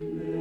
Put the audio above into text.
Amen.